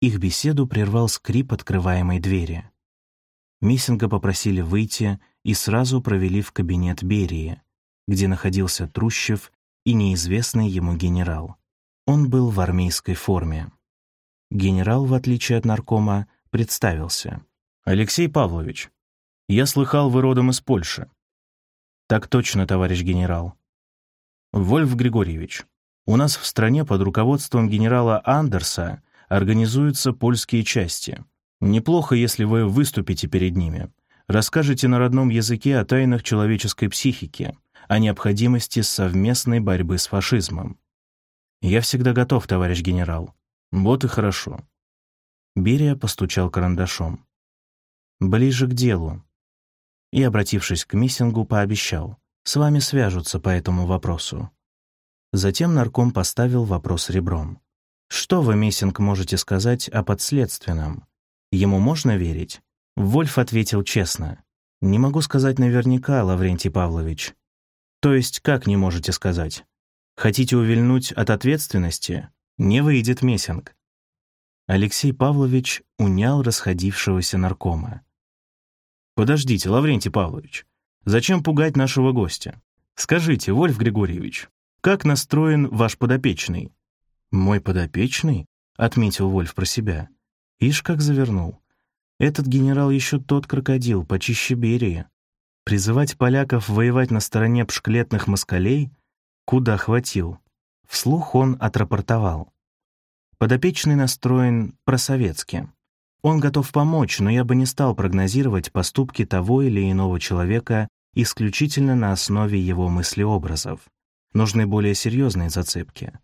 Их беседу прервал скрип открываемой двери. Мессинга попросили выйти и сразу провели в кабинет Берии, где находился Трущев и неизвестный ему генерал. Он был в армейской форме. Генерал, в отличие от наркома, представился. «Алексей Павлович, я слыхал, вы родом из Польши». «Так точно, товарищ генерал». «Вольф Григорьевич, у нас в стране под руководством генерала Андерса организуются польские части. Неплохо, если вы выступите перед ними, расскажете на родном языке о тайнах человеческой психики, о необходимости совместной борьбы с фашизмом. Я всегда готов, товарищ генерал. Вот и хорошо. Берия постучал карандашом. Ближе к делу. И, обратившись к Миссингу, пообещал. С вами свяжутся по этому вопросу. Затем нарком поставил вопрос ребром. Что вы, Миссинг, можете сказать о подследственном? Ему можно верить? Вольф ответил честно. Не могу сказать наверняка, Лаврентий Павлович. То есть, как не можете сказать? Хотите увильнуть от ответственности? Не выйдет Мессинг. Алексей Павлович унял расходившегося наркома. «Подождите, Лаврентий Павлович, зачем пугать нашего гостя? Скажите, Вольф Григорьевич, как настроен ваш подопечный?» «Мой подопечный?» — отметил Вольф про себя. Ишь, как завернул. Этот генерал еще тот крокодил, почище Берии. Призывать поляков воевать на стороне пшклетных москалей? Куда хватил? Вслух он отрапортовал. Подопечный настроен просоветски. Он готов помочь, но я бы не стал прогнозировать поступки того или иного человека исключительно на основе его мыслеобразов. Нужны более серьезные зацепки.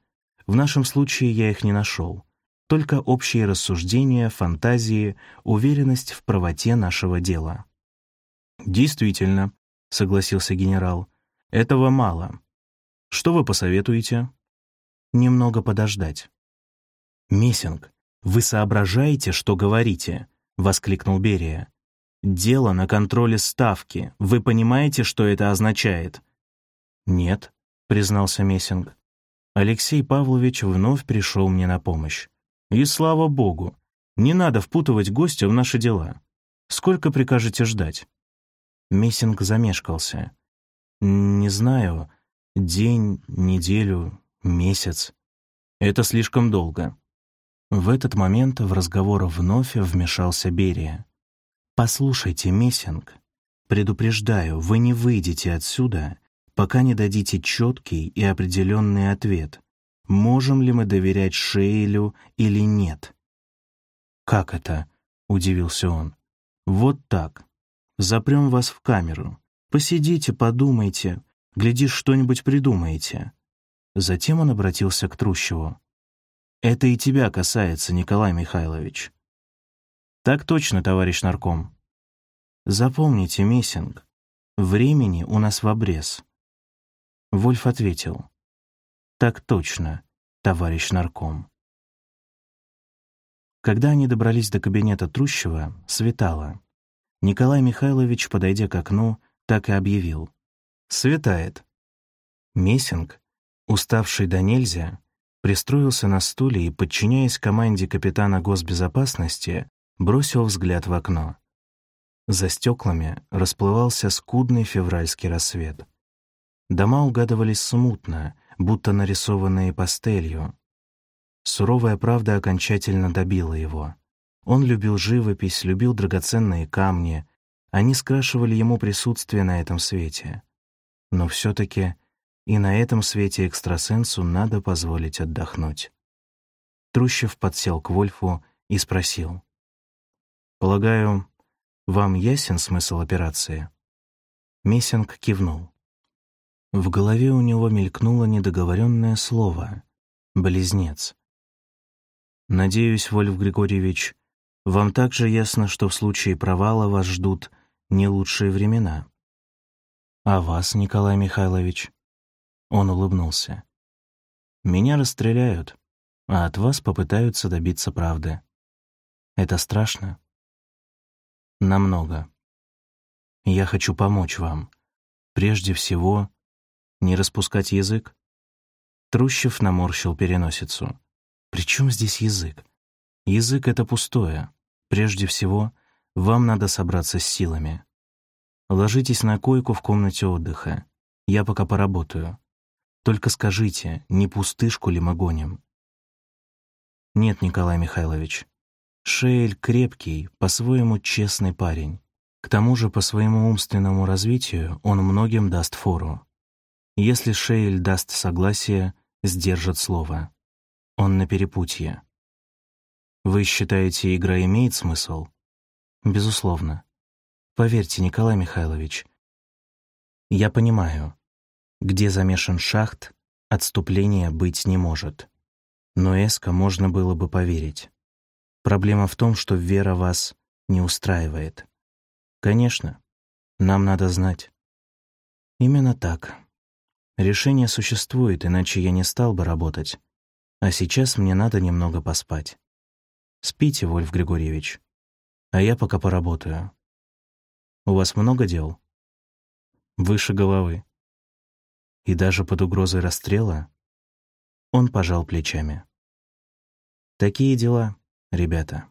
В нашем случае я их не нашел. Только общие рассуждения, фантазии, уверенность в правоте нашего дела. «Действительно», — согласился генерал, — «этого мало. Что вы посоветуете?» «Немного подождать». «Мессинг, вы соображаете, что говорите?» — воскликнул Берия. «Дело на контроле ставки. Вы понимаете, что это означает?» «Нет», — признался Мессинг. Алексей Павлович вновь пришел мне на помощь. И слава богу, не надо впутывать гостя в наши дела. Сколько прикажете ждать? Мессинг замешкался. Не знаю, день, неделю, месяц. Это слишком долго. В этот момент в разговор вновь вмешался Берия. «Послушайте, Мессинг, предупреждаю, вы не выйдете отсюда, пока не дадите четкий и определенный ответ, можем ли мы доверять Шейлю или нет. «Как это?» — удивился он. «Вот так. Запрем вас в камеру. Посидите, подумайте, глядишь, что-нибудь придумаете». Затем он обратился к Трущеву. «Это и тебя касается, Николай Михайлович». «Так точно, товарищ нарком». «Запомните, Мессинг, времени у нас в обрез. Вольф ответил. «Так точно, товарищ нарком». Когда они добрались до кабинета Трущева, светало. Николай Михайлович, подойдя к окну, так и объявил. «Светает». Мессинг, уставший до нельзя, пристроился на стуле и, подчиняясь команде капитана госбезопасности, бросил взгляд в окно. За стеклами расплывался скудный февральский рассвет. Дома угадывались смутно, будто нарисованные пастелью. Суровая правда окончательно добила его. Он любил живопись, любил драгоценные камни. Они скрашивали ему присутствие на этом свете. Но все-таки и на этом свете экстрасенсу надо позволить отдохнуть. Трущев подсел к Вольфу и спросил. «Полагаю, вам ясен смысл операции?» Мессинг кивнул. В голове у него мелькнуло недоговоренное слово «близнец». «Надеюсь, Вольф Григорьевич, вам также ясно, что в случае провала вас ждут не лучшие времена». «А вас, Николай Михайлович?» Он улыбнулся. «Меня расстреляют, а от вас попытаются добиться правды. Это страшно?» «Намного. Я хочу помочь вам. Прежде всего, не распускать язык? Трущев наморщил переносицу. «При чем здесь язык? Язык — это пустое. Прежде всего, вам надо собраться с силами. Ложитесь на койку в комнате отдыха. Я пока поработаю. Только скажите, не пустышку ли мы гоним? Нет, Николай Михайлович. Шейль крепкий, по-своему честный парень. К тому же по своему умственному развитию он многим даст фору. Если Шейль даст согласие, сдержит слово. Он на перепутье. Вы считаете, игра имеет смысл? Безусловно. Поверьте, Николай Михайлович, я понимаю, где замешан шахт, отступления быть не может. Но Эска можно было бы поверить. Проблема в том, что вера вас не устраивает. Конечно, нам надо знать. Именно так. Решение существует, иначе я не стал бы работать. А сейчас мне надо немного поспать. Спите, Вольф Григорьевич. А я пока поработаю. У вас много дел? Выше головы. И даже под угрозой расстрела он пожал плечами. Такие дела, ребята.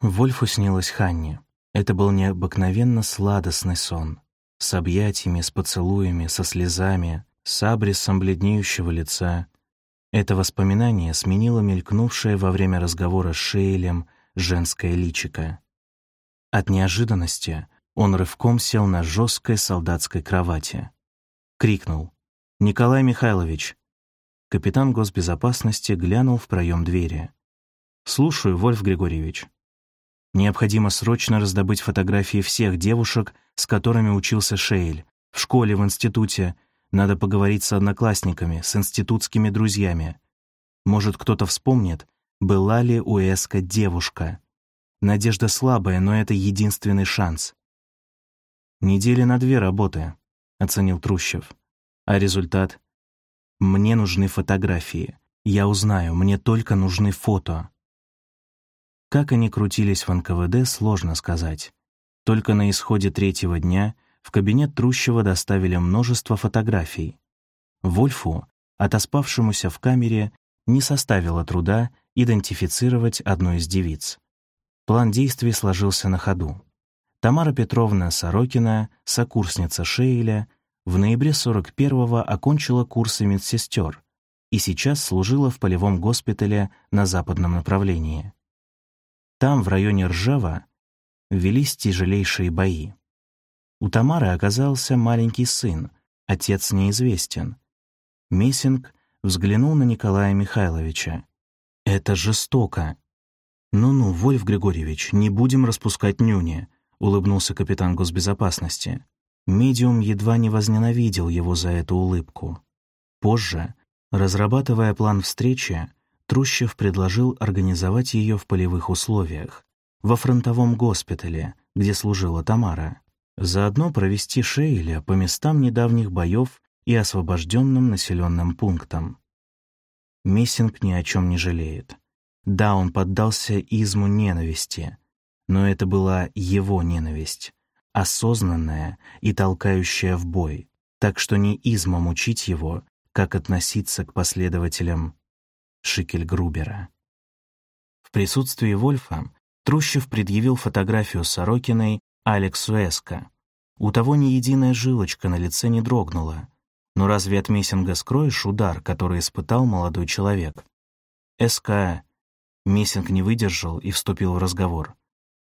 Вольфу снилась Ханни. Это был необыкновенно сладостный сон. С объятиями, с поцелуями, со слезами, с абрисом бледнеющего лица. Это воспоминание сменило мелькнувшее во время разговора с Шейлем женское личико. От неожиданности он рывком сел на жесткой солдатской кровати. Крикнул. «Николай Михайлович!» Капитан госбезопасности глянул в проем двери. «Слушаю, Вольф Григорьевич». Необходимо срочно раздобыть фотографии всех девушек, с которыми учился Шейль. В школе, в институте. Надо поговорить с одноклассниками, с институтскими друзьями. Может, кто-то вспомнит, была ли у Эска девушка. Надежда слабая, но это единственный шанс. «Недели на две работы», — оценил Трущев. «А результат? Мне нужны фотографии. Я узнаю, мне только нужны фото». Как они крутились в НКВД, сложно сказать. Только на исходе третьего дня в кабинет Трущева доставили множество фотографий. Вольфу, отоспавшемуся в камере, не составило труда идентифицировать одну из девиц. План действий сложился на ходу. Тамара Петровна Сорокина, сокурсница Шейля, в ноябре 41-го окончила курсы медсестер и сейчас служила в полевом госпитале на западном направлении. Там, в районе Ржева, велись тяжелейшие бои. У Тамары оказался маленький сын, отец неизвестен. Мессинг взглянул на Николая Михайловича. «Это жестоко», «Ну-ну, Вольф Григорьевич, не будем распускать нюни», — улыбнулся капитан госбезопасности. Медиум едва не возненавидел его за эту улыбку. Позже, разрабатывая план встречи, Трущев предложил организовать ее в полевых условиях, во фронтовом госпитале, где служила Тамара. Заодно провести Шейля по местам недавних боев и освобожденным населенным пунктам. Мессинг ни о чем не жалеет. Да, он поддался изму ненависти, но это была его ненависть, осознанная и толкающая в бой, так что не измом учить его, как относиться к последователям Шикельгрубера. В присутствии Вольфа Трущев предъявил фотографию Сорокиной Алексу Эско. У того ни единая жилочка на лице не дрогнула. Но разве от Мессинга скроешь удар, который испытал молодой человек? СК Мессинг не выдержал и вступил в разговор.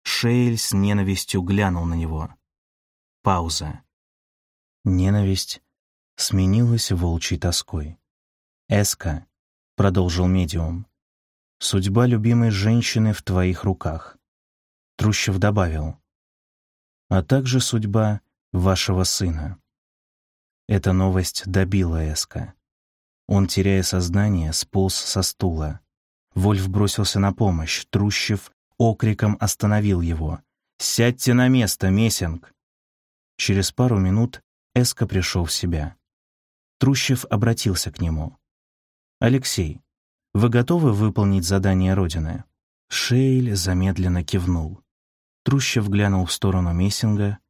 Шейль с ненавистью глянул на него. Пауза. Ненависть сменилась волчьей тоской. «Эска», — продолжил медиум, — «судьба любимой женщины в твоих руках». Трущев добавил, «а также судьба вашего сына». Эта новость добила Эска. Он, теряя сознание, сполз со стула. Вольф бросился на помощь. Трущев окриком остановил его. «Сядьте на место, Мессинг!» Через пару минут Эска пришел в себя. Трущев обратился к нему. «Алексей, вы готовы выполнить задание Родины?» Шейль замедленно кивнул. Трущев глянул в сторону Мессинга.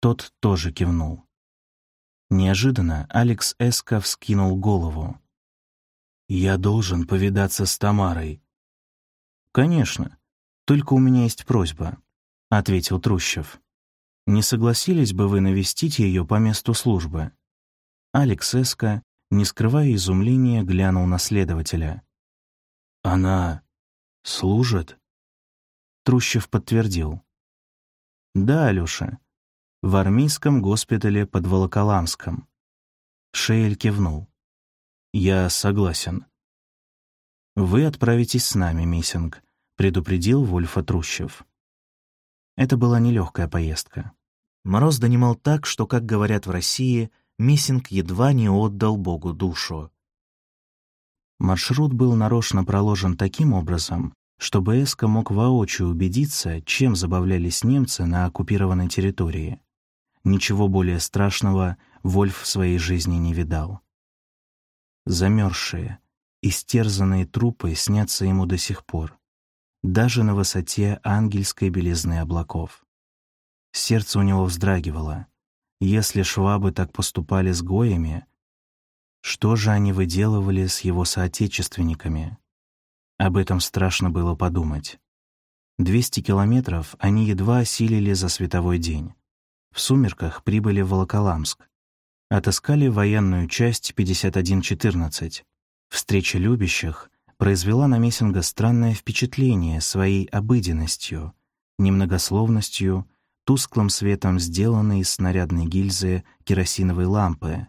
Тот тоже кивнул. Неожиданно Алекс Эска вскинул голову. «Я должен повидаться с Тамарой». «Конечно. Только у меня есть просьба», — ответил Трущев. «Не согласились бы вы навестить ее по месту службы?» Алекс Эска, не скрывая изумления, глянул на следователя. «Она служит?» Трущев подтвердил. «Да, Алёша, в армейском госпитале под Волоколамском». Шейль кивнул. «Я согласен». «Вы отправитесь с нами, Миссинг», — предупредил Вольфа Трущев. Это была нелегкая поездка. Мороз донимал так, что, как говорят в России, Миссинг едва не отдал Богу душу. Маршрут был нарочно проложен таким образом, чтобы Эска мог воочию убедиться, чем забавлялись немцы на оккупированной территории. Ничего более страшного Вольф в своей жизни не видал. Замерзшие, истерзанные трупы снятся ему до сих пор, даже на высоте ангельской белизны облаков. Сердце у него вздрагивало. Если швабы так поступали с гоями, что же они выделывали с его соотечественниками? Об этом страшно было подумать. Двести километров они едва осилили за световой день. В сумерках прибыли в Волоколамск. Отыскали военную часть 5114. Встреча любящих произвела на Мессинга странное впечатление своей обыденностью, немногословностью, тусклым светом сделанной из снарядной гильзы керосиновой лампы,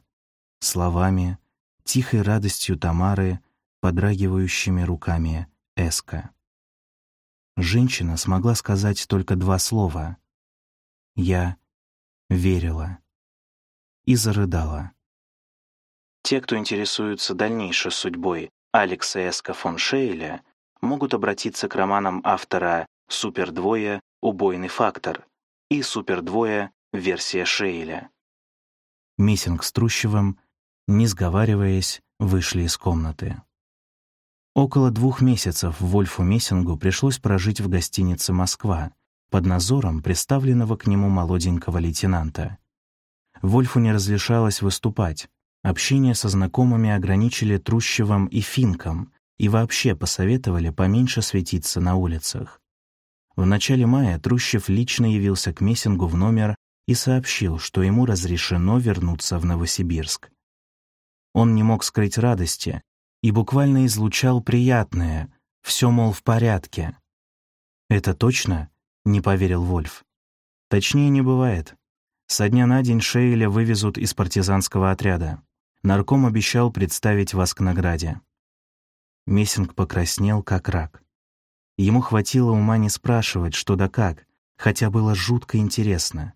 словами, тихой радостью Тамары, подрагивающими руками Эска. Женщина смогла сказать только два слова. «Я верила» и зарыдала. Те, кто интересуется дальнейшей судьбой Алекса Эска фон Шейля, могут обратиться к романам автора «Супердвое. Убойный фактор» и «Супердвое. Версия Шейля». Миссинг с Трущевым, не сговариваясь, вышли из комнаты. Около двух месяцев Вольфу Мессингу пришлось прожить в гостинице «Москва» под надзором представленного к нему молоденького лейтенанта. Вольфу не разрешалось выступать. Общение со знакомыми ограничили Трущевым и Финком и вообще посоветовали поменьше светиться на улицах. В начале мая Трущев лично явился к Мессингу в номер и сообщил, что ему разрешено вернуться в Новосибирск. Он не мог скрыть радости и буквально излучал приятное, все, мол, в порядке. «Это точно?» — не поверил Вольф. «Точнее не бывает. Со дня на день Шейля вывезут из партизанского отряда. Нарком обещал представить вас к награде». Мессинг покраснел, как рак. Ему хватило ума не спрашивать, что да как, хотя было жутко интересно.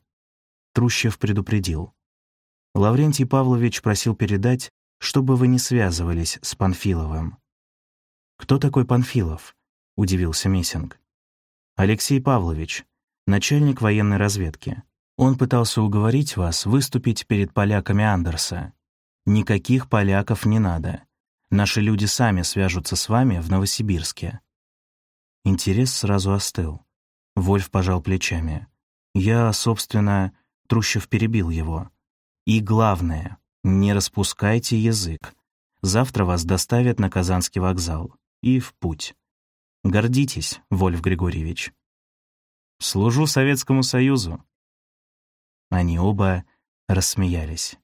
Трущев предупредил. Лаврентий Павлович просил передать, чтобы вы не связывались с Панфиловым. «Кто такой Панфилов?» — удивился Мессинг. «Алексей Павлович, начальник военной разведки. Он пытался уговорить вас выступить перед поляками Андерса. Никаких поляков не надо. Наши люди сами свяжутся с вами в Новосибирске». Интерес сразу остыл. Вольф пожал плечами. «Я, собственно...» Трущев перебил его. «И главное, не распускайте язык. Завтра вас доставят на Казанский вокзал. И в путь. Гордитесь, Вольф Григорьевич. Служу Советскому Союзу. Они оба рассмеялись.